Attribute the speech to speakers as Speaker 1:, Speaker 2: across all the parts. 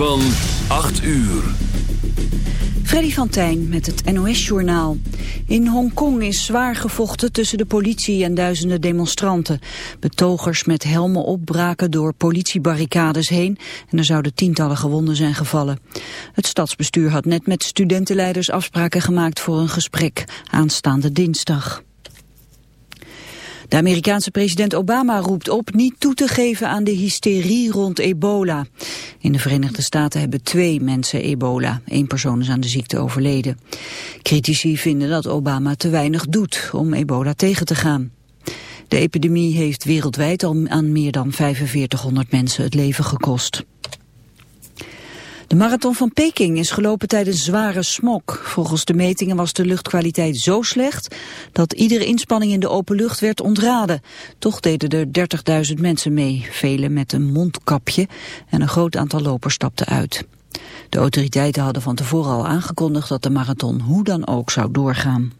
Speaker 1: van 8 uur.
Speaker 2: Freddy van Tijn met het NOS-journaal. In Hongkong is zwaar gevochten tussen de politie en duizenden demonstranten. Betogers met helmen op braken door politiebarricades heen... en er zouden tientallen gewonden zijn gevallen. Het stadsbestuur had net met studentenleiders afspraken gemaakt voor een gesprek aanstaande dinsdag. De Amerikaanse president Obama roept op niet toe te geven aan de hysterie rond ebola. In de Verenigde Staten hebben twee mensen ebola. Eén persoon is aan de ziekte overleden. Critici vinden dat Obama te weinig doet om ebola tegen te gaan. De epidemie heeft wereldwijd al aan meer dan 4500 mensen het leven gekost. De marathon van Peking is gelopen tijdens zware smok. Volgens de metingen was de luchtkwaliteit zo slecht dat iedere inspanning in de open lucht werd ontraden. Toch deden er 30.000 mensen mee, velen met een mondkapje en een groot aantal lopers stapten uit. De autoriteiten hadden van tevoren al aangekondigd dat de marathon hoe dan ook zou doorgaan.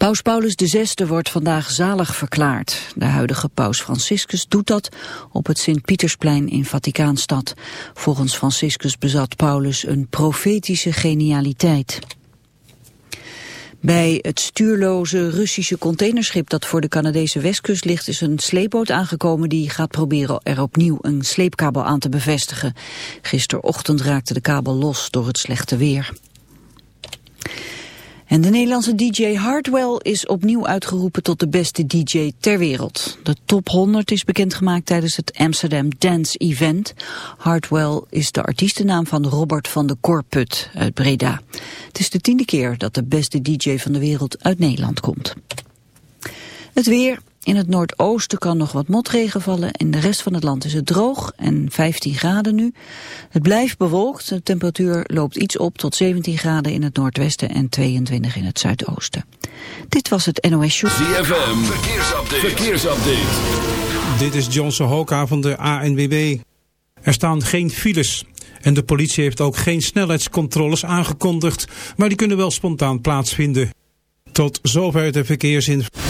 Speaker 2: Paus Paulus VI wordt vandaag zalig verklaard. De huidige paus Franciscus doet dat op het Sint-Pietersplein in Vaticaanstad. Volgens Franciscus bezat Paulus een profetische genialiteit. Bij het stuurloze Russische containerschip dat voor de Canadese westkust ligt is een sleepboot aangekomen die gaat proberen er opnieuw een sleepkabel aan te bevestigen. Gisterochtend raakte de kabel los door het slechte weer. En de Nederlandse DJ Hardwell is opnieuw uitgeroepen tot de beste DJ ter wereld. De top 100 is bekendgemaakt tijdens het Amsterdam Dance Event. Hardwell is de artiestennaam van Robert van de Korput uit Breda. Het is de tiende keer dat de beste DJ van de wereld uit Nederland komt. Het weer, in het noordoosten kan nog wat motregen vallen. In de rest van het land is het droog en 15 graden nu. Het blijft bewolkt. De temperatuur loopt iets op tot 17 graden in het noordwesten en 22 in het zuidoosten. Dit was het NOS Show.
Speaker 1: ZFM, verkeersupdate. verkeersupdate.
Speaker 3: Dit is Johnson Hoka van de ANWB. Er staan geen files. En de politie heeft ook geen snelheidscontroles aangekondigd. Maar die kunnen wel spontaan plaatsvinden. Tot zover de verkeersinformatie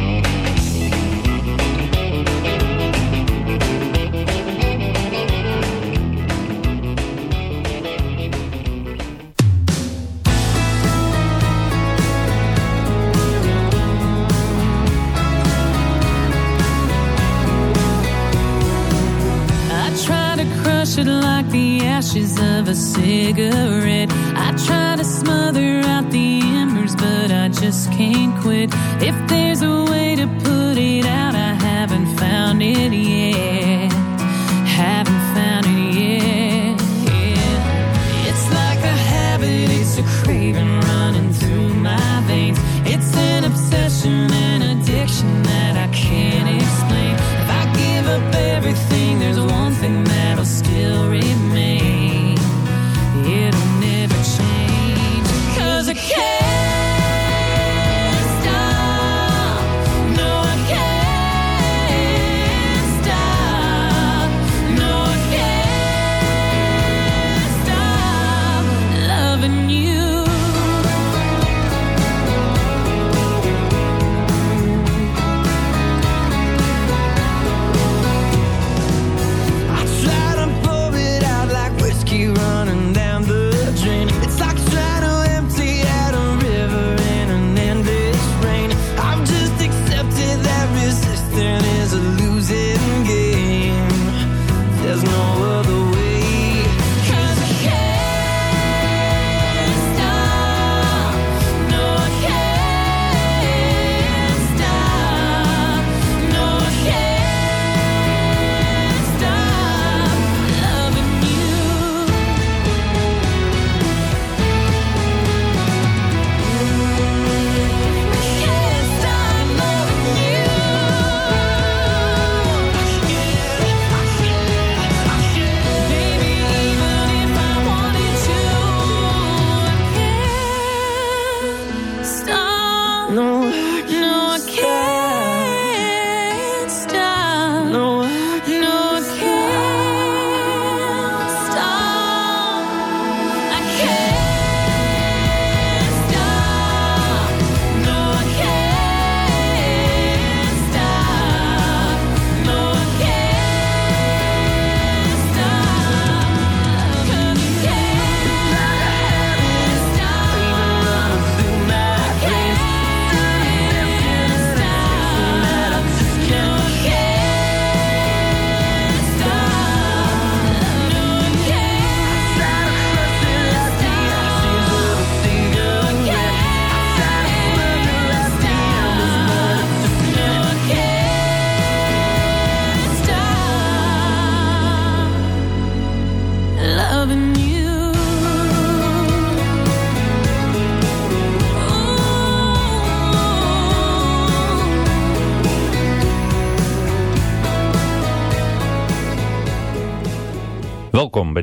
Speaker 4: the ashes of a cigarette.
Speaker 5: I
Speaker 6: try to smother out the embers, but I just can't quit. If there's a way to put it out, I haven't found
Speaker 4: it yet.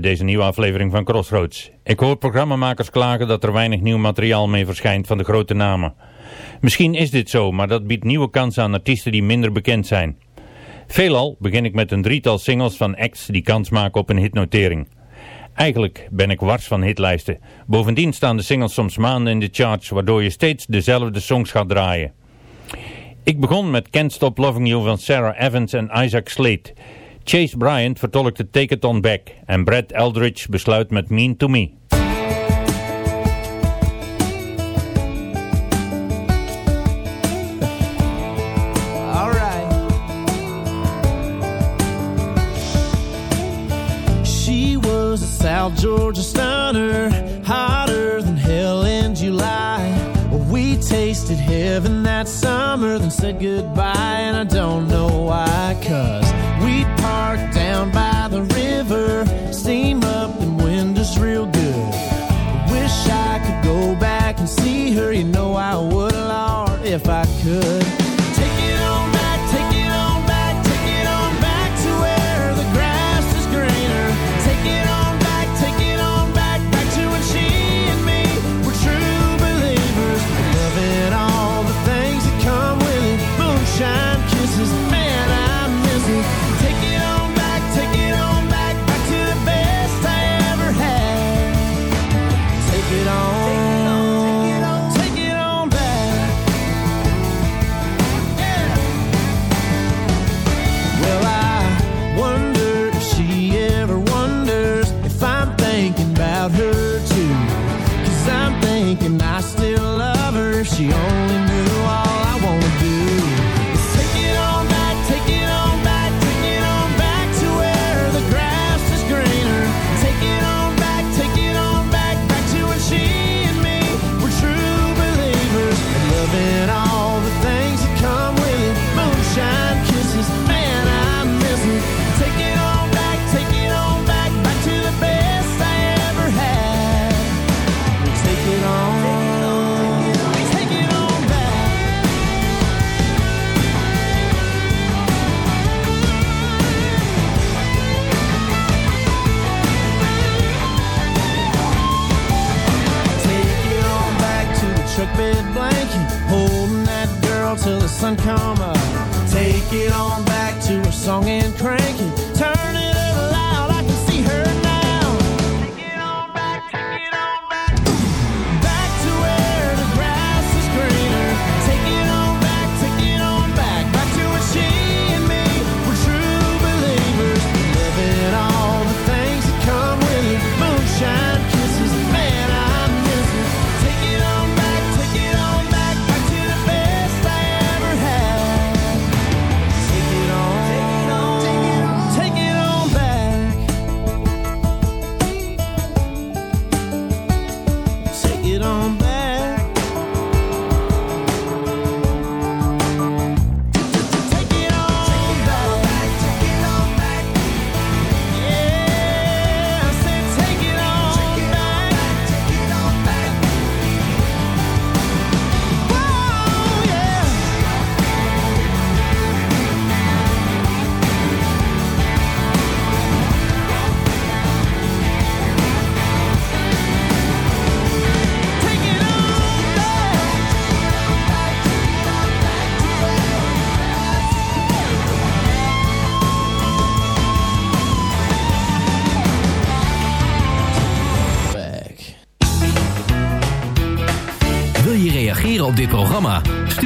Speaker 4: deze nieuwe aflevering van Crossroads. Ik hoor programmamakers klagen dat er weinig nieuw materiaal mee verschijnt van de grote namen. Misschien is dit zo, maar dat biedt nieuwe kansen aan artiesten die minder bekend zijn. Veelal begin ik met een drietal singles van acts die kans maken op een hitnotering. Eigenlijk ben ik wars van hitlijsten. Bovendien staan de singles soms maanden in de charts, waardoor je steeds dezelfde songs gaat draaien. Ik begon met Can't Stop Loving You van Sarah Evans en Isaac Slade, Chase Bryant vertolkte Take It On Back en Brad Eldridge besluit met Mean To Me.
Speaker 6: Georgia stunner, hotter than hell in July. We tasted heaven that summer, then said goodbye, and I don't know why, cause if I could. it on.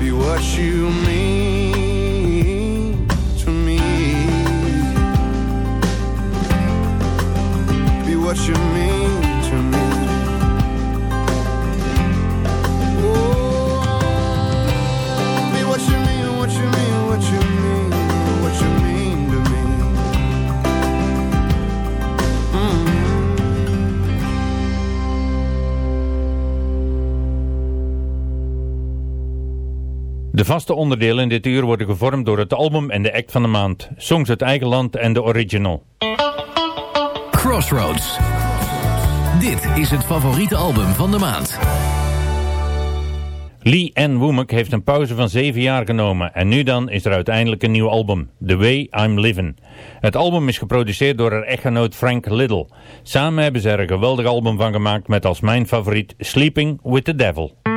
Speaker 7: be what you mean to me. Be what you mean.
Speaker 8: De vaste onderdelen in dit uur worden gevormd door het album en de act van de maand. Songs uit eigen land en de original.
Speaker 9: Crossroads. Dit is het favoriete album van de maand.
Speaker 8: Lee Ann Womack heeft een pauze van zeven jaar genomen en nu dan is er uiteindelijk een nieuw album, The Way I'm Living. Het album is geproduceerd door haar echtgenoot Frank Little. Samen hebben ze er een geweldig album van gemaakt met als mijn favoriet Sleeping with the Devil.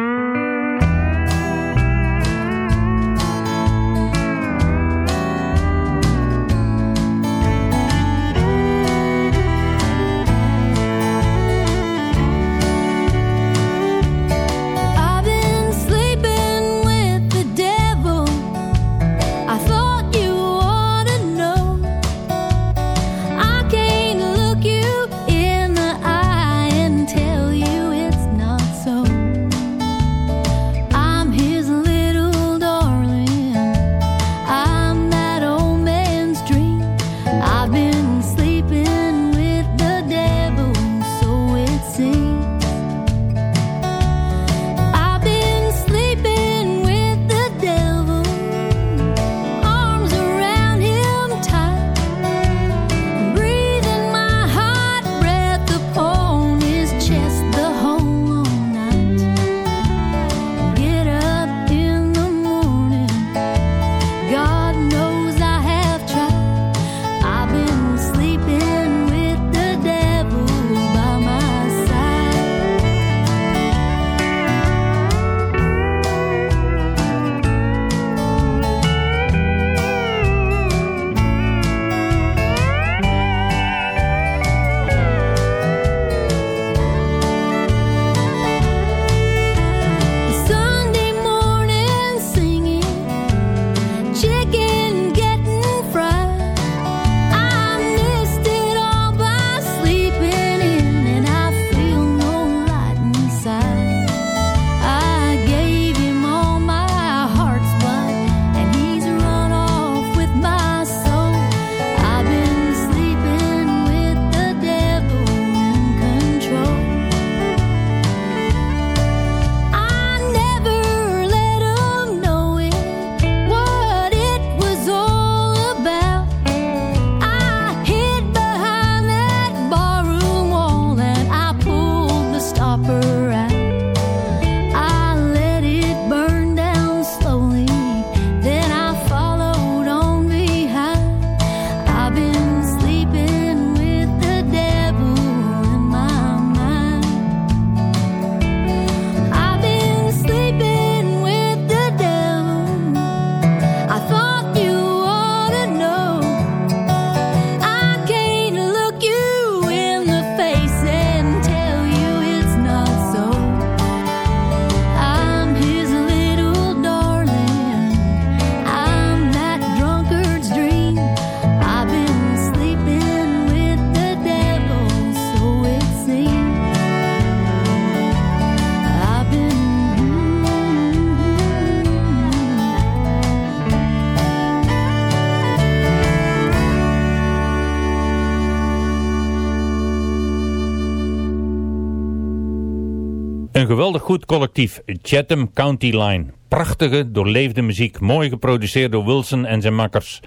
Speaker 8: Goed collectief, Chatham County Line. Prachtige, doorleefde muziek, mooi geproduceerd door Wilson en zijn makkers.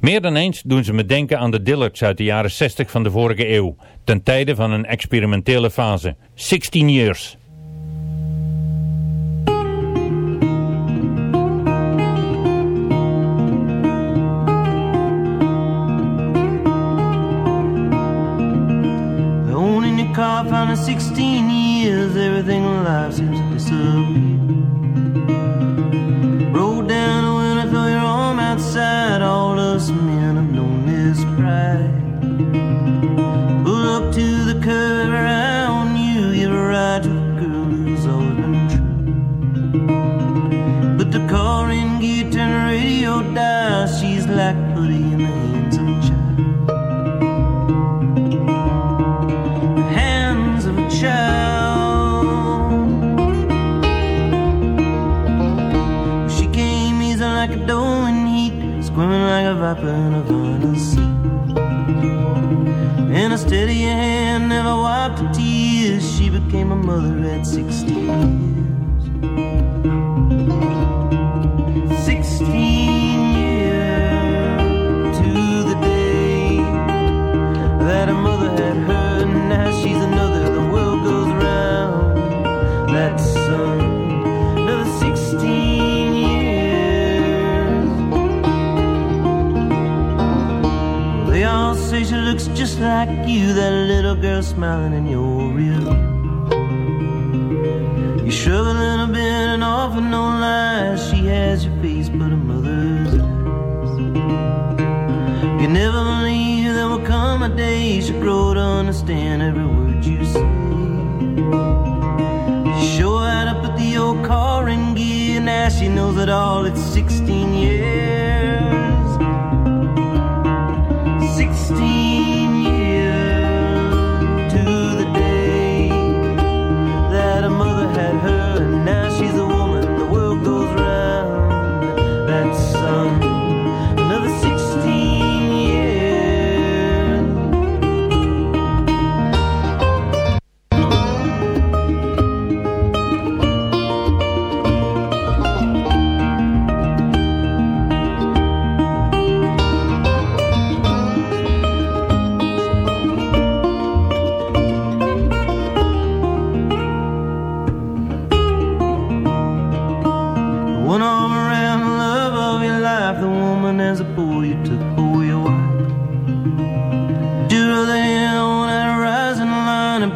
Speaker 8: Meer dan eens doen ze me denken aan de Dillards uit de jaren 60 van de vorige eeuw, ten tijde van een experimentele fase. 16 years.
Speaker 10: Car, found in 16 years, everything in life seems to disappear. Roll down the window, throw your arm outside. All us men have known this pride. Pull up to the curb around you, give a ride to a girl who's always been true. Put the car in gear, turn the radio dial. She's like putty in a vinyl. And a steady hand never wiped her tears. She became a mother at 60 years. You, that little girl smiling in your rear. You're struggling a bit and offer no lies. She has your face, but a mother's eyes. You never believe there will come a day she grow to understand every word you say. You her how to put the old car in gear. Now she knows it all. It's 16 years.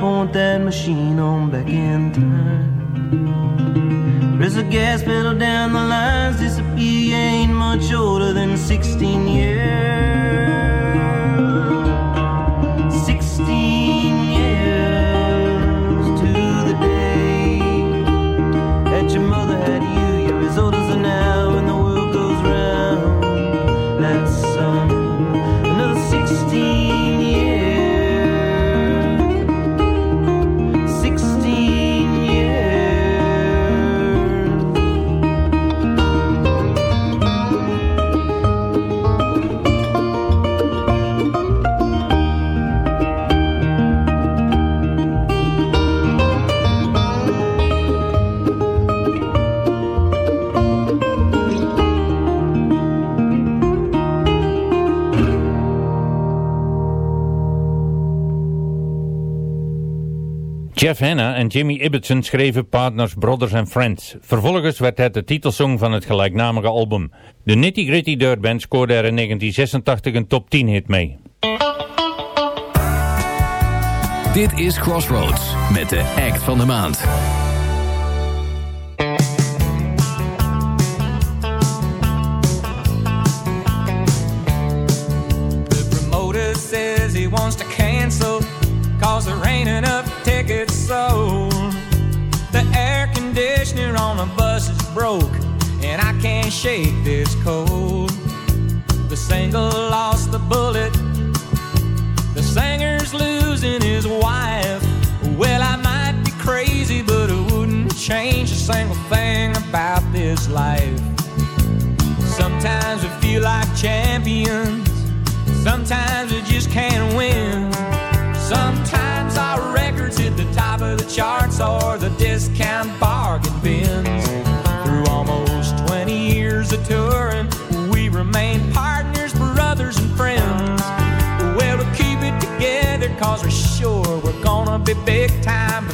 Speaker 10: Point that machine on back in time. Press the gas pedal down, the lines disappear. You ain't much older than 16 years.
Speaker 11: Jeff Hanna en Jimmy Ibbotson schreven Partners, Brothers and Friends. Vervolgens werd het de titelsong van het gelijknamige album. De Nitty Gritty Dirt Band scoorde er in 1986 een top 10 hit mee.
Speaker 12: Dit is Crossroads met de act van de maand.
Speaker 13: promoter says he wants to cancel cause there ain't enough tickets sold. The air conditioner on the bus is broke and I can't shake this cold. The single lost the bullet. The singer's losing his wife. Well, I might be crazy, but it wouldn't change a single thing about this life. Sometimes we feel like champions. Sometimes we just can't win. Sometimes or the discount bargain bins. Through almost 20 years of touring, we remain partners, brothers, and friends. Well, we keep it together cause we're sure we're gonna be big time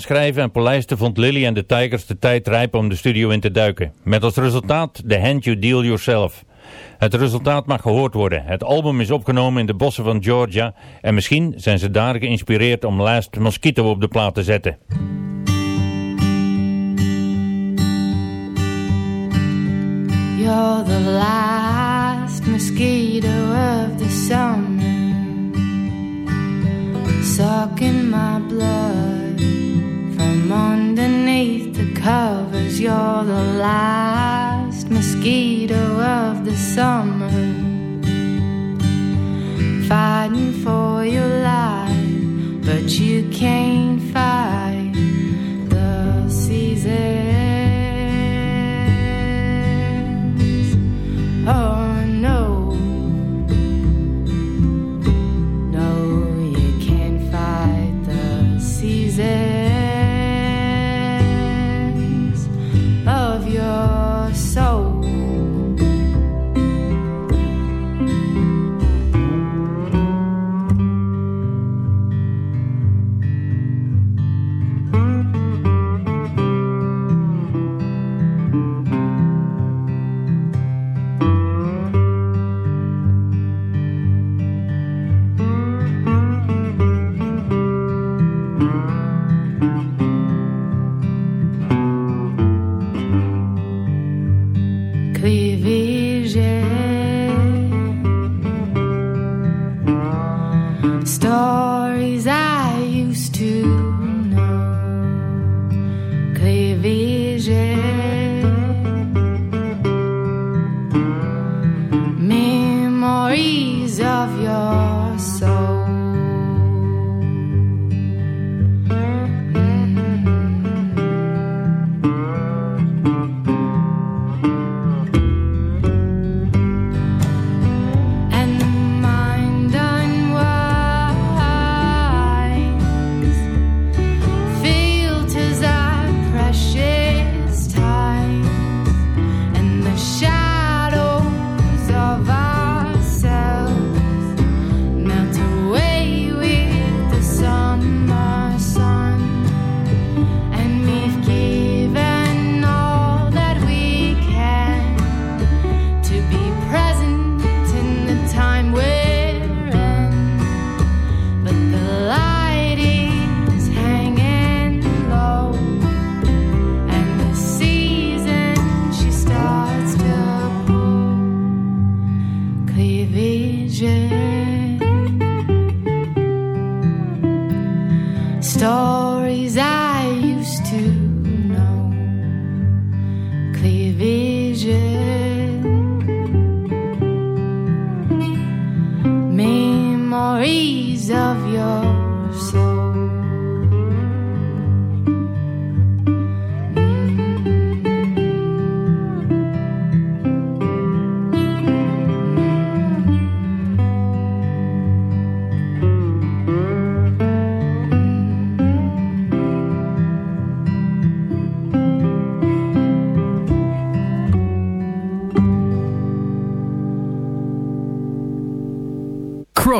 Speaker 11: schrijven en polijsten vond Lily en de Tigers de tijd rijp om de studio in te duiken. Met als resultaat The Hand You Deal Yourself. Het resultaat mag gehoord worden. Het album is opgenomen in de bossen van Georgia en misschien zijn ze daar geïnspireerd om Last Mosquito op de plaat te zetten.
Speaker 14: You're the last mosquito of the summer, sucking my blood covers. You're the last mosquito of the summer, fighting for your life, but you can't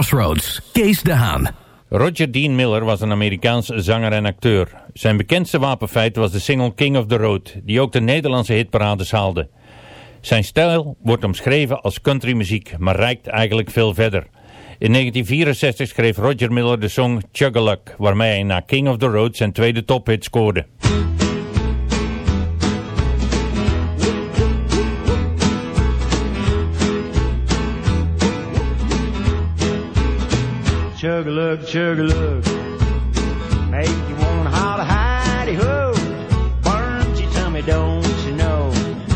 Speaker 9: Crossroads, Kees de Haan.
Speaker 11: Roger Dean Miller was een Amerikaans zanger en acteur. Zijn bekendste wapenfeit was de single King of the Road, die ook de Nederlandse hitparades haalde. Zijn stijl wordt omschreven als countrymuziek, maar reikt eigenlijk veel verder.
Speaker 15: In 1964 schreef Roger Miller de song Chug-a-Luck, waarmee hij na King of the Road zijn tweede tophit scoorde.
Speaker 6: Chug a lug, chug a lug. Make you wanna holler, hidey ho. Burns your tummy, don't you know?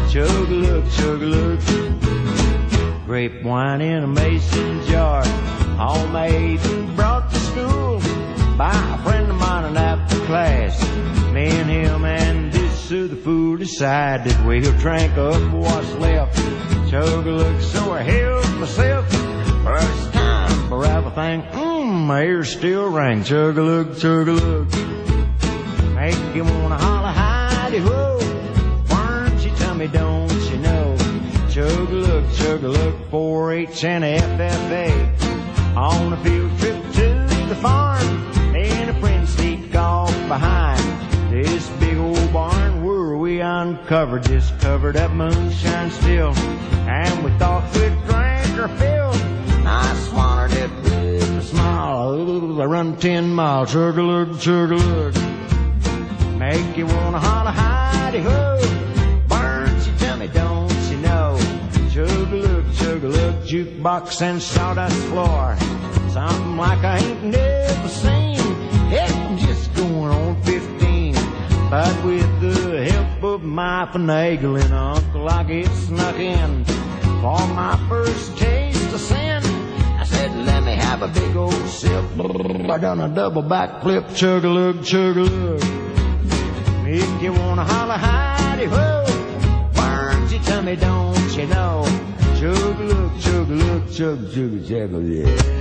Speaker 6: Chug a lug, chug a lug. Grape wine in a mason jar, all homemade, brought to school by a friend of mine in after class. Me and him and this the fool decided we'll drink up what's left. Chug a lug, so I held myself. First time for everything. Mm. My ears still ring. Chug a lug, chug a lug. Make you wanna holler, hidey ho. Why don't you tell me, don't you know? Chug a lug, chug a lug, 4-H and FFA. On a field trip to the farm. And a friend sneaked off behind this big old barn where we uncovered this covered up moonshine still. And we thought we'd drink our fill. I a I run ten miles, a lug. Make you wanna holler, hidey ho. Burns you tell me, don't you know? Chug a lug, chug a lug, jukebox and sawdust floor. Something like I ain't never seen. I'm just going on 15. But with the help of my finagling uncle, I get snuck in. For my first taste let me have a big old sip. I done a double back flip, chug a lug, chug a lug. If you wanna holler, hidey ho, burns you tell me, don't you know? Chug a lug, chug a lug, chug, chug, chug, yeah.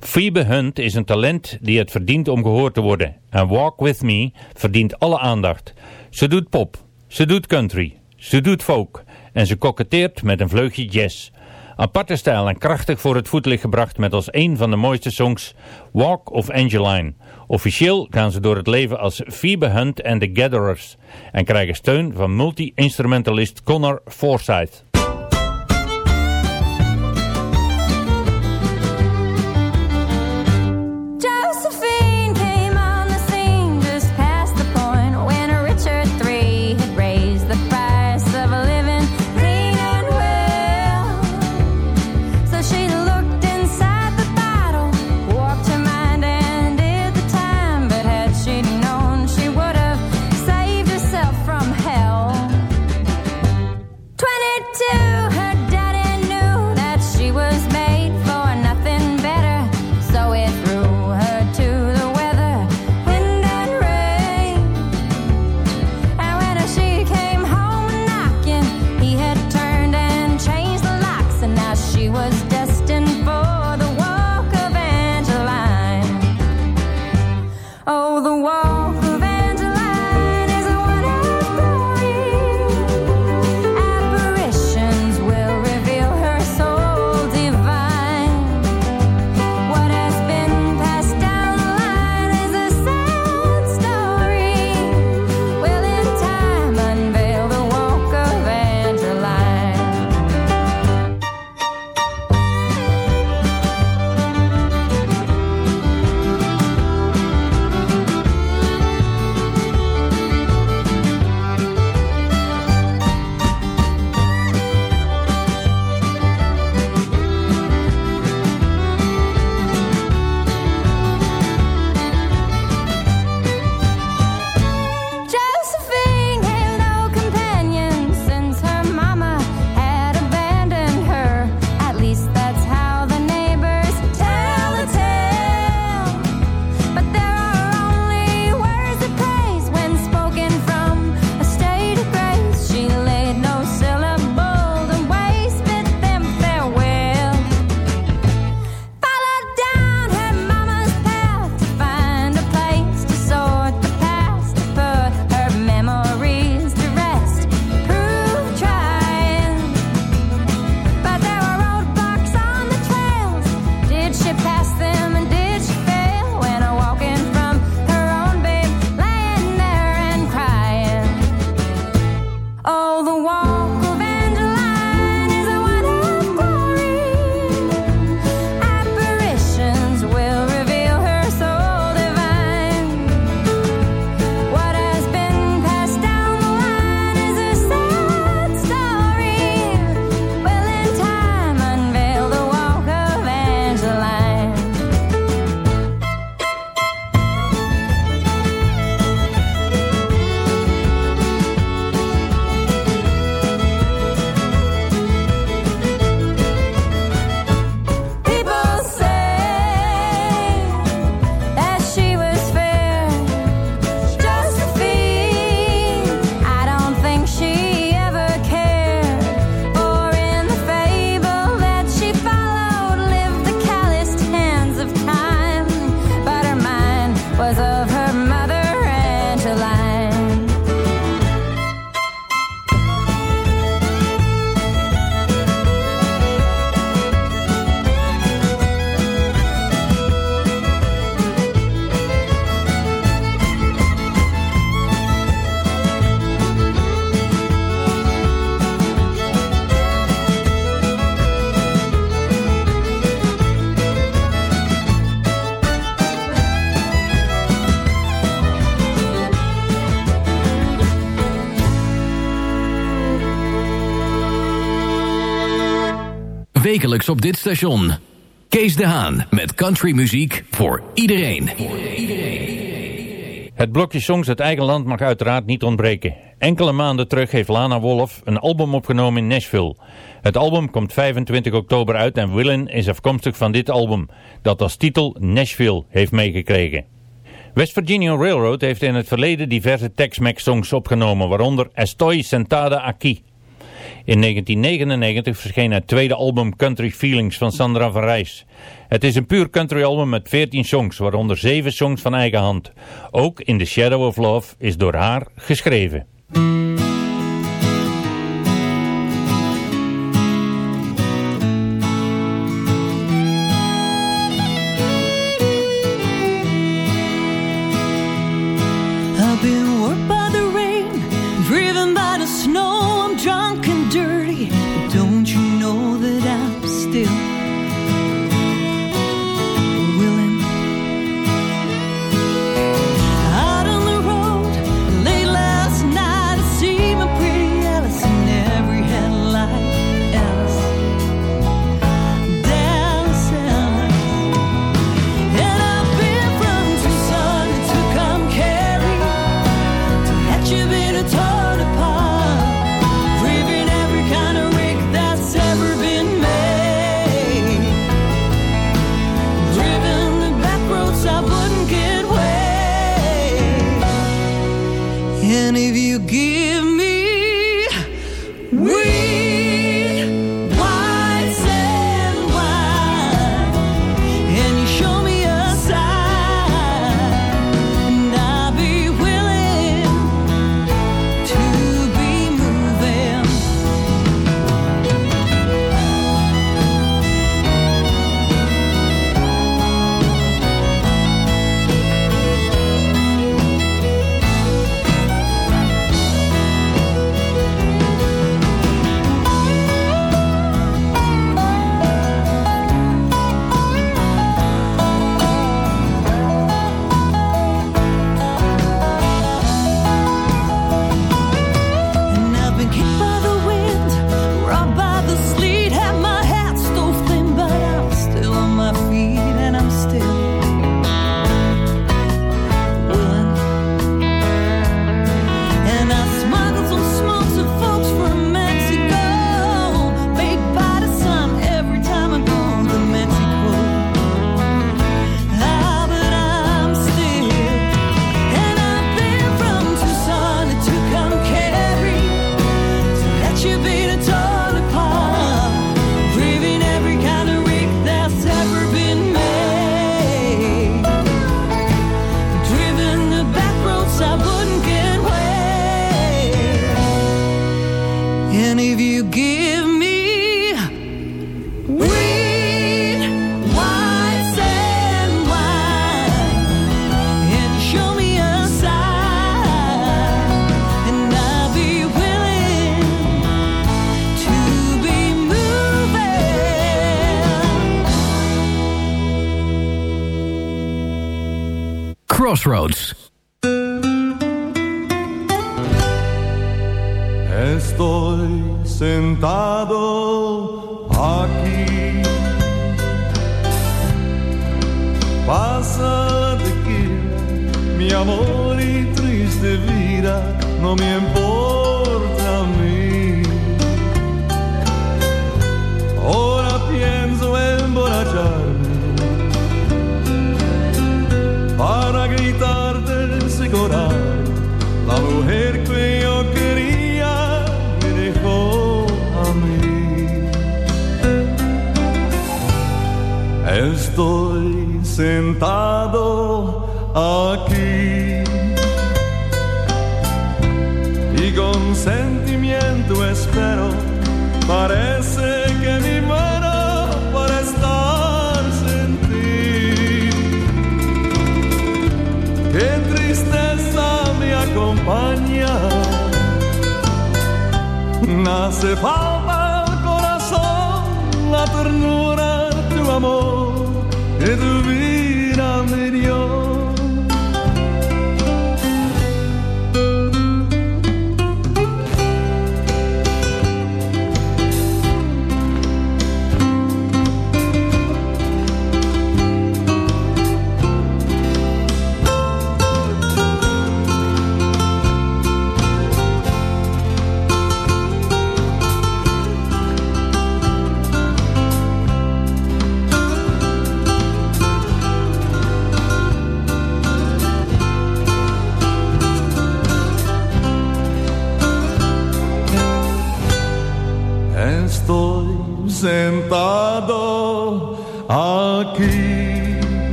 Speaker 15: Phoebe Hunt is een talent die het verdient om gehoord te worden. En Walk With Me verdient alle aandacht. Ze doet pop, ze doet country, ze doet folk en ze koketteert met een vleugje jazz. Aparte stijl en krachtig voor het voetlicht gebracht met als een van de mooiste songs Walk of Angeline. Officieel gaan ze door het leven als Phoebe Hunt and the Gatherers en krijgen steun van multi-instrumentalist Connor Forsyth.
Speaker 9: wekelijks op dit station. Kees de Haan met countrymuziek voor iedereen.
Speaker 4: Het blokje songs uit eigen land mag uiteraard niet ontbreken. Enkele maanden terug heeft Lana Wolf een album opgenomen in Nashville. Het album komt 25 oktober uit en Willen is afkomstig van dit album, dat als titel Nashville heeft meegekregen. West Virginia Railroad heeft in het verleden diverse Tex-Mex songs opgenomen, waaronder Estoy sentada aquí. In 1999 verscheen het tweede album Country Feelings van Sandra van Rijs. Het is een puur country album met 14 songs, waaronder 7 songs van eigen hand. Ook In the Shadow of Love is door haar geschreven.
Speaker 9: Crossroads.
Speaker 16: Estoy sentado aquí. Pasa de que mi amor y triste vida, no me importa.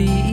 Speaker 4: be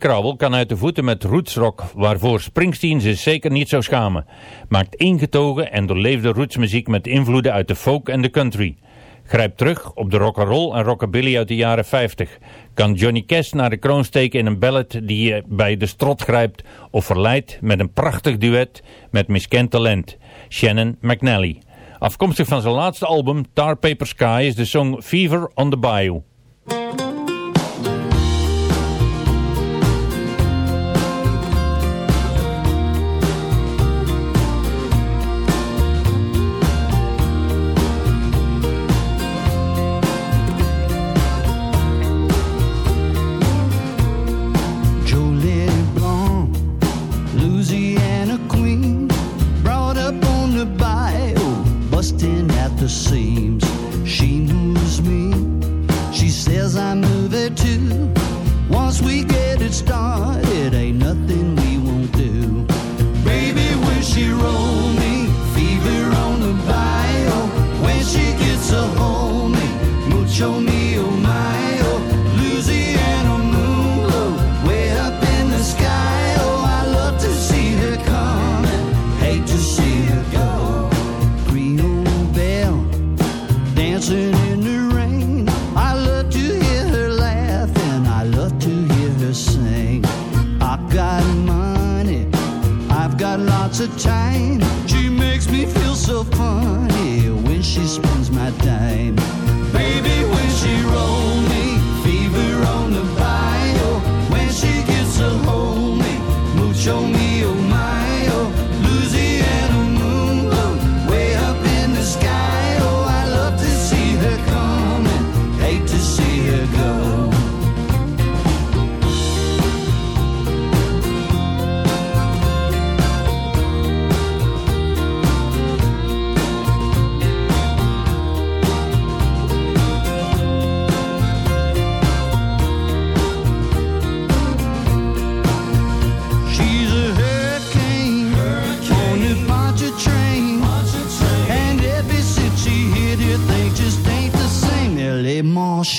Speaker 11: Sidney kan uit de voeten met rootsrock, waarvoor Springsteen zich zeker niet zou schamen. Maakt ingetogen en doorleefde rootsmuziek met invloeden uit de folk en de country. Grijpt terug op de rock'n'roll en rockabilly uit de jaren 50. Kan Johnny Cash naar de kroon steken in een ballad die je bij de strot grijpt of verleidt met een prachtig duet met miskend talent, Shannon McNally. Afkomstig van zijn laatste album Tar Paper Sky is de song Fever on the Bayou.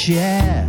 Speaker 17: chair.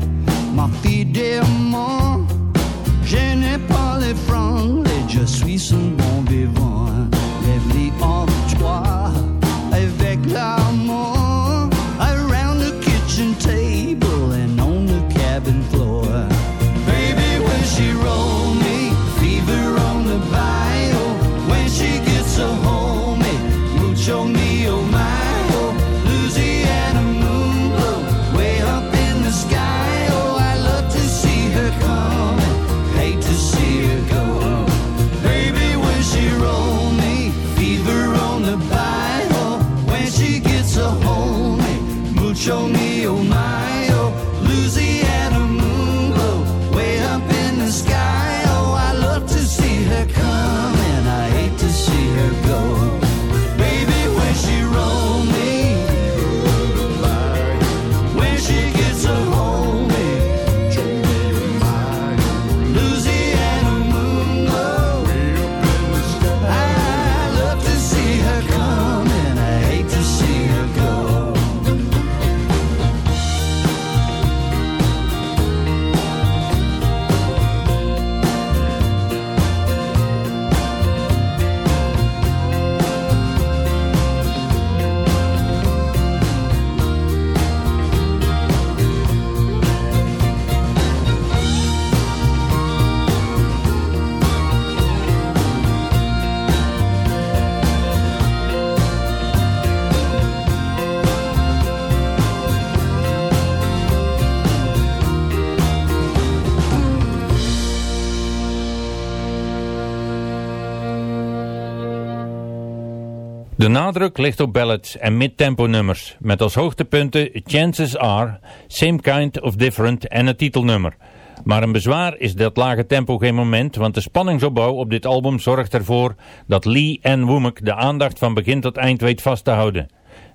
Speaker 11: De nadruk ligt op ballads en mid-tempo nummers, met als hoogtepunten Chances Are, Same Kind of Different en een titelnummer. Maar een bezwaar is dat lage tempo geen moment, want de spanningsopbouw op dit album zorgt ervoor dat Lee en Womack de aandacht van begin tot eind weet vast te houden.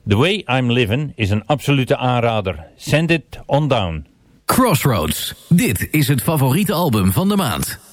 Speaker 11: The Way I'm Living is een absolute aanrader. Send it on down.
Speaker 12: Crossroads. Dit is het favoriete album van de maand.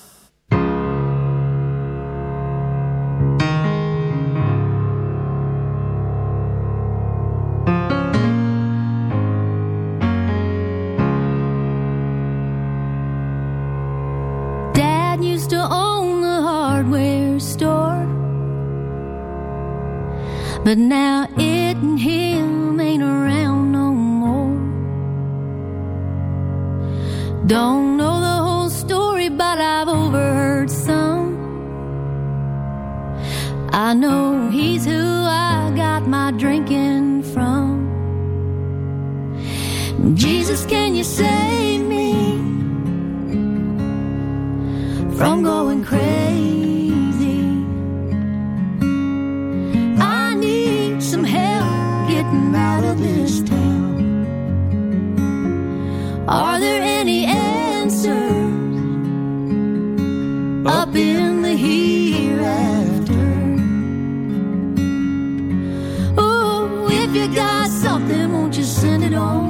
Speaker 4: But now it and him ain't around no more. Don't know the whole story, but I've overheard some. I know he's who I
Speaker 8: got my drinking from. Jesus, can you save me from going crazy? Some help getting out of this town. Are there any answers up in the hereafter? Oh, if you got something, won't you send it on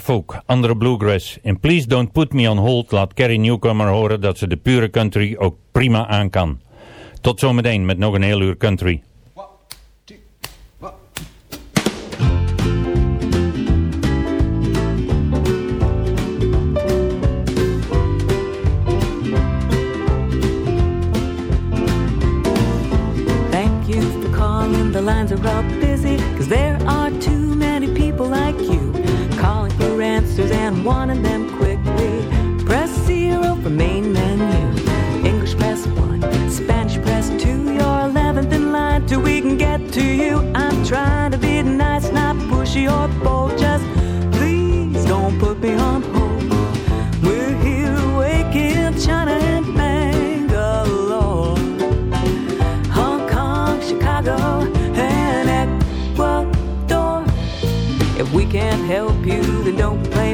Speaker 11: Folk, andere bluegrass. In Please Don't Put Me On Hold laat Carrie Newcomer horen dat ze de pure country ook prima aan kan. Tot zometeen met nog een heel uur country.
Speaker 18: Thank you for calling. The lines are all busy. Cause there are and them quickly. Press zero for main menu. English press one. Spanish press two. You're 11th in line till we can get to you. I'm trying to be nice, not pushy or bold. Just please don't put me on hold. We're here awake in China and Bangalore. Hong Kong, Chicago, and Ecuador. If we can't help you, then don't blame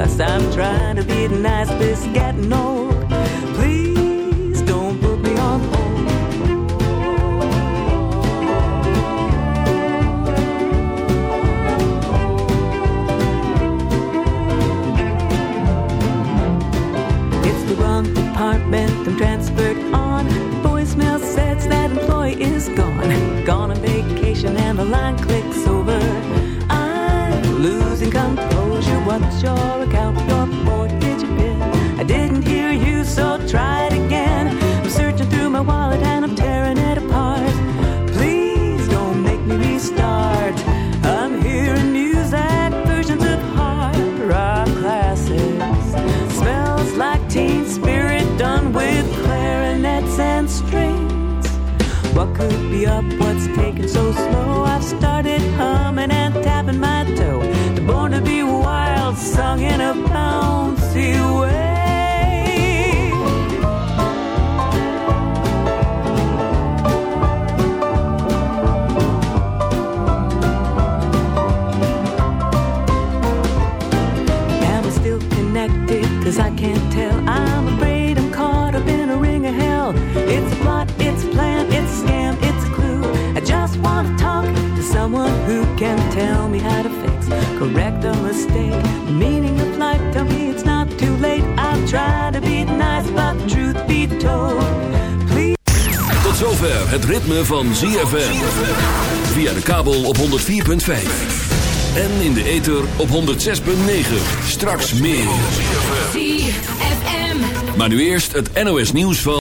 Speaker 18: I'm trying to be nice, this getting old. Please don't put me on hold. It's the wrong department. I'm transferred on. Voicemail says that employee is gone. Gone on vacation and the line clicks Up? What's taking so slow? I've started humming and tapping my toe. The born to be wild, sung in a bouncy way. Cause I can't tell. Tell me how to fix, correct a mistake. The meaning of life, tell me it's not too late. I'll try to be nice, but the truth be told. Please.
Speaker 1: Tot zover het ritme van ZFM. Via de kabel op 104.5. En in de ether op 106.9. Straks meer.
Speaker 15: ZFM.
Speaker 1: Maar nu eerst het NOS nieuws van...